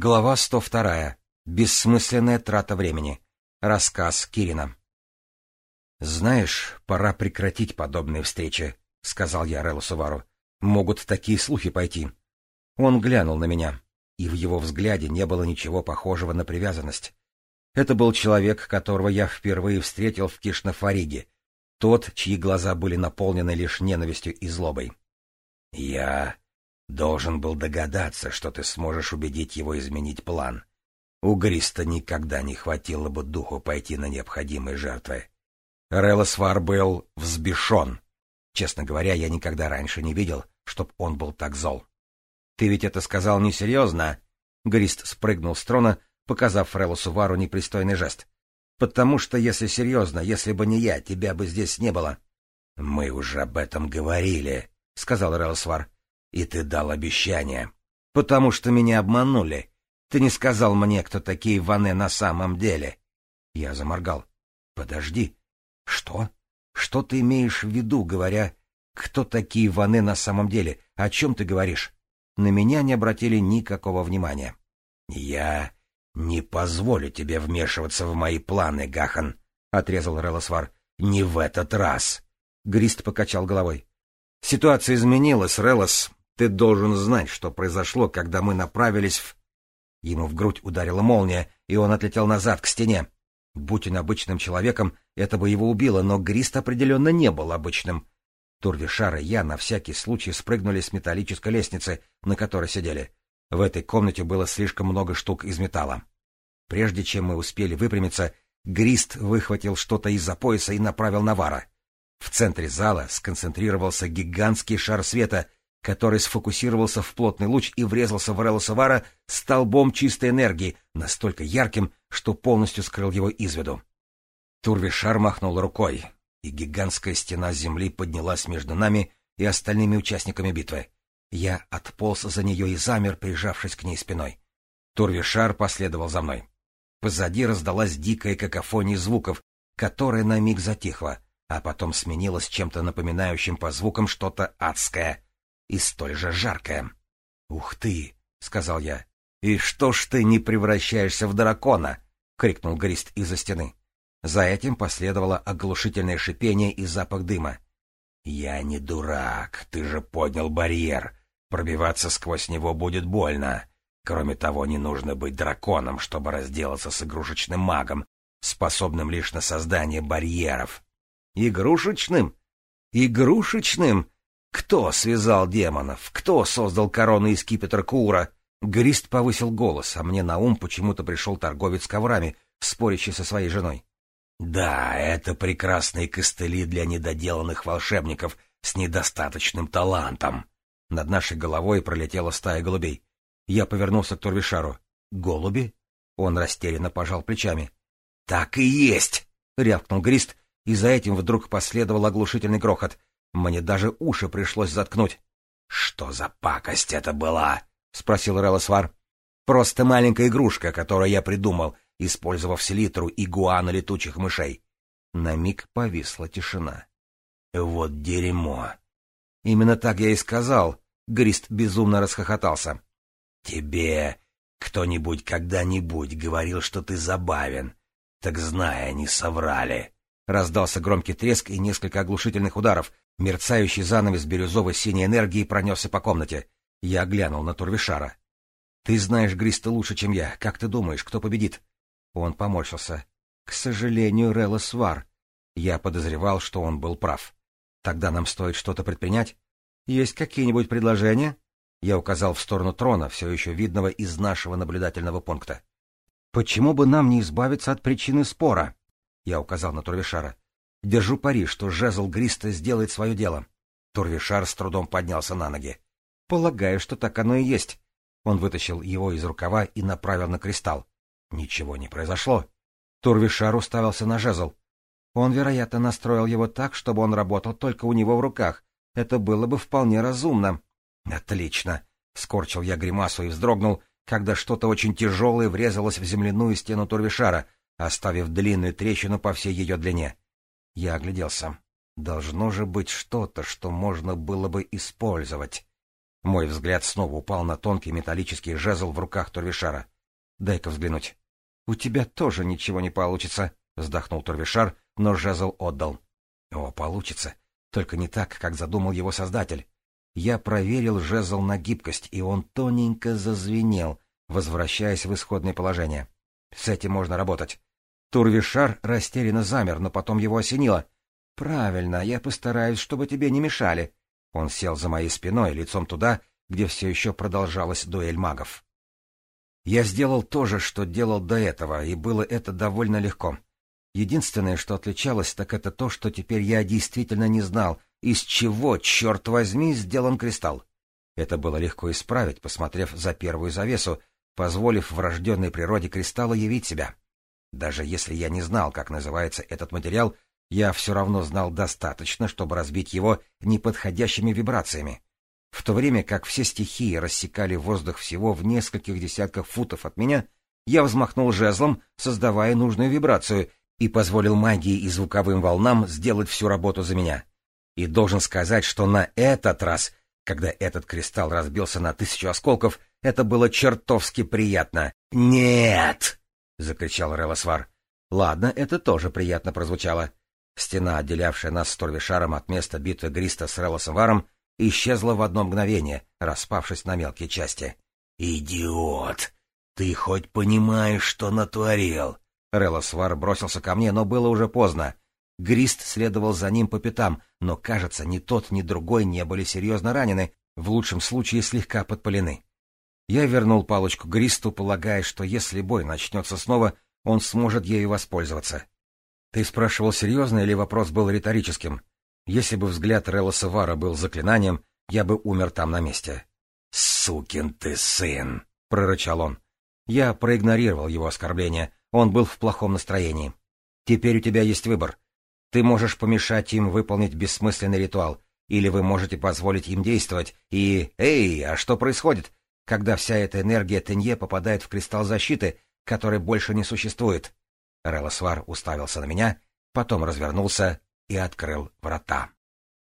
Глава 102. Бессмысленная трата времени. Рассказ Кирина. «Знаешь, пора прекратить подобные встречи», — сказал я Релу Сувару. «Могут такие слухи пойти». Он глянул на меня, и в его взгляде не было ничего похожего на привязанность. Это был человек, которого я впервые встретил в Кишнафариге, тот, чьи глаза были наполнены лишь ненавистью и злобой. «Я Должен был догадаться, что ты сможешь убедить его изменить план. У Гриста никогда не хватило бы духу пойти на необходимые жертвы. Релосвар был взбешен. Честно говоря, я никогда раньше не видел, чтоб он был так зол. Ты ведь это сказал несерьезно. Грист спрыгнул с трона, показав Фрелосу Вару непристойный жест. «Потому что, если серьезно, если бы не я, тебя бы здесь не было». «Мы уже об этом говорили», — сказал Релосвар. И ты дал обещание. Потому что меня обманули. Ты не сказал мне, кто такие Ваны на самом деле. Я заморгал. Подожди. Что? Что ты имеешь в виду, говоря, кто такие Ваны на самом деле? О чем ты говоришь? На меня не обратили никакого внимания. Я не позволю тебе вмешиваться в мои планы, Гахан, отрезал Релосвар. Не в этот раз. Грист покачал головой. Ситуация изменилась, Релос. Ты должен знать, что произошло, когда мы направились в... Ему в грудь ударила молния, и он отлетел назад, к стене. Будь он обычным человеком, это бы его убило, но Грист определенно не был обычным. Турвишар и я на всякий случай спрыгнули с металлической лестницы, на которой сидели. В этой комнате было слишком много штук из металла. Прежде чем мы успели выпрямиться, Грист выхватил что-то из-за пояса и направил на Вара. В центре зала сконцентрировался гигантский шар света, который сфокусировался в плотный луч и врезался в Релла Савара столбом чистой энергии, настолько ярким, что полностью скрыл его из виду. Турвишар махнул рукой, и гигантская стена земли поднялась между нами и остальными участниками битвы. Я отполз за нее и замер, прижавшись к ней спиной. Турвишар последовал за мной. Позади раздалась дикая какофония звуков, которая на миг затихла, а потом сменилась чем-то напоминающим по звукам что-то адское — и столь же жаркое. «Ух ты!» — сказал я. «И что ж ты не превращаешься в дракона?» — крикнул Грист из-за стены. За этим последовало оглушительное шипение и запах дыма. «Я не дурак, ты же поднял барьер. Пробиваться сквозь него будет больно. Кроме того, не нужно быть драконом, чтобы разделаться с игрушечным магом, способным лишь на создание барьеров». «Игрушечным? Игрушечным?» Кто связал демонов? Кто создал корону из скипетр Кура? Грист повысил голос, а мне на ум почему-то пришел торговец коврами, спорящий со своей женой. Да, это прекрасные костыли для недоделанных волшебников с недостаточным талантом. Над нашей головой пролетела стая голубей. Я повернулся к Турвишару. «Голуби?» Он растерянно пожал плечами. «Так и есть!» — рявкнул Грист, и за этим вдруг последовал оглушительный грохот. Мне даже уши пришлось заткнуть. — Что за пакость это была? — спросил Релосвар. — Просто маленькая игрушка, которую я придумал, использовав селитру игуана летучих мышей. На миг повисла тишина. — Вот дерьмо! — Именно так я и сказал. Грист безумно расхохотался. — Тебе кто-нибудь когда-нибудь говорил, что ты забавен. Так зная, они соврали. Раздался громкий треск и несколько оглушительных ударов, Мерцающий занавес бирюзовой синей энергии пронесся по комнате. Я глянул на Турвишара. — Ты знаешь Гриста лучше, чем я. Как ты думаешь, кто победит? Он поморщился. — К сожалению, Релла Свар. Я подозревал, что он был прав. — Тогда нам стоит что-то предпринять? — Есть какие-нибудь предложения? Я указал в сторону трона, все еще видного из нашего наблюдательного пункта. — Почему бы нам не избавиться от причины спора? — я указал на Турвишара. Держу пари, что жезл Гриста сделает свое дело. Турвишар с трудом поднялся на ноги. Полагаю, что так оно и есть. Он вытащил его из рукава и направил на кристалл. Ничего не произошло. Турвишар уставился на жезл. Он, вероятно, настроил его так, чтобы он работал только у него в руках. Это было бы вполне разумно. Отлично. Скорчил я гримасу и вздрогнул, когда что-то очень тяжелое врезалось в земляную стену Турвишара, оставив длинную трещину по всей ее длине. Я огляделся. Должно же быть что-то, что можно было бы использовать. Мой взгляд снова упал на тонкий металлический жезл в руках Турвишара. «Дай-ка взглянуть». «У тебя тоже ничего не получится», — вздохнул Турвишар, но жезл отдал. «О, получится. Только не так, как задумал его создатель. Я проверил жезл на гибкость, и он тоненько зазвенел, возвращаясь в исходное положение. С этим можно работать. Турвишар растерянно замер, но потом его осенило. «Правильно, я постараюсь, чтобы тебе не мешали». Он сел за моей спиной, лицом туда, где все еще продолжалась дуэль магов. Я сделал то же, что делал до этого, и было это довольно легко. Единственное, что отличалось, так это то, что теперь я действительно не знал, из чего, черт возьми, сделан кристалл. Это было легко исправить, посмотрев за первую завесу, позволив врожденной природе кристалла явить себя. Даже если я не знал, как называется этот материал, я все равно знал достаточно, чтобы разбить его неподходящими вибрациями. В то время как все стихии рассекали воздух всего в нескольких десятках футов от меня, я взмахнул жезлом, создавая нужную вибрацию, и позволил магии и звуковым волнам сделать всю работу за меня. И должен сказать, что на этот раз, когда этот кристалл разбился на тысячу осколков, это было чертовски приятно. Нет! — закричал Релосвар. «Ладно, это тоже приятно прозвучало». Стена, отделявшая нас с Торвишаром от места битвы Гриста с Релосваром, исчезла в одно мгновение, распавшись на мелкие части. «Идиот! Ты хоть понимаешь, что натворил?» Релосвар бросился ко мне, но было уже поздно. Грист следовал за ним по пятам, но, кажется, ни тот, ни другой не были серьезно ранены, в лучшем случае слегка подпалены. Я вернул палочку Гристу, полагая, что если бой начнется снова, он сможет ею воспользоваться. Ты спрашивал, серьезно или вопрос был риторическим? Если бы взгляд Релла Савара был заклинанием, я бы умер там на месте. «Сукин ты сын!» — прорычал он. Я проигнорировал его оскорбление. Он был в плохом настроении. «Теперь у тебя есть выбор. Ты можешь помешать им выполнить бессмысленный ритуал, или вы можете позволить им действовать, и... Эй, а что происходит? когда вся эта энергия Тенье попадает в кристалл защиты, который больше не существует. Релосвар уставился на меня, потом развернулся и открыл врата.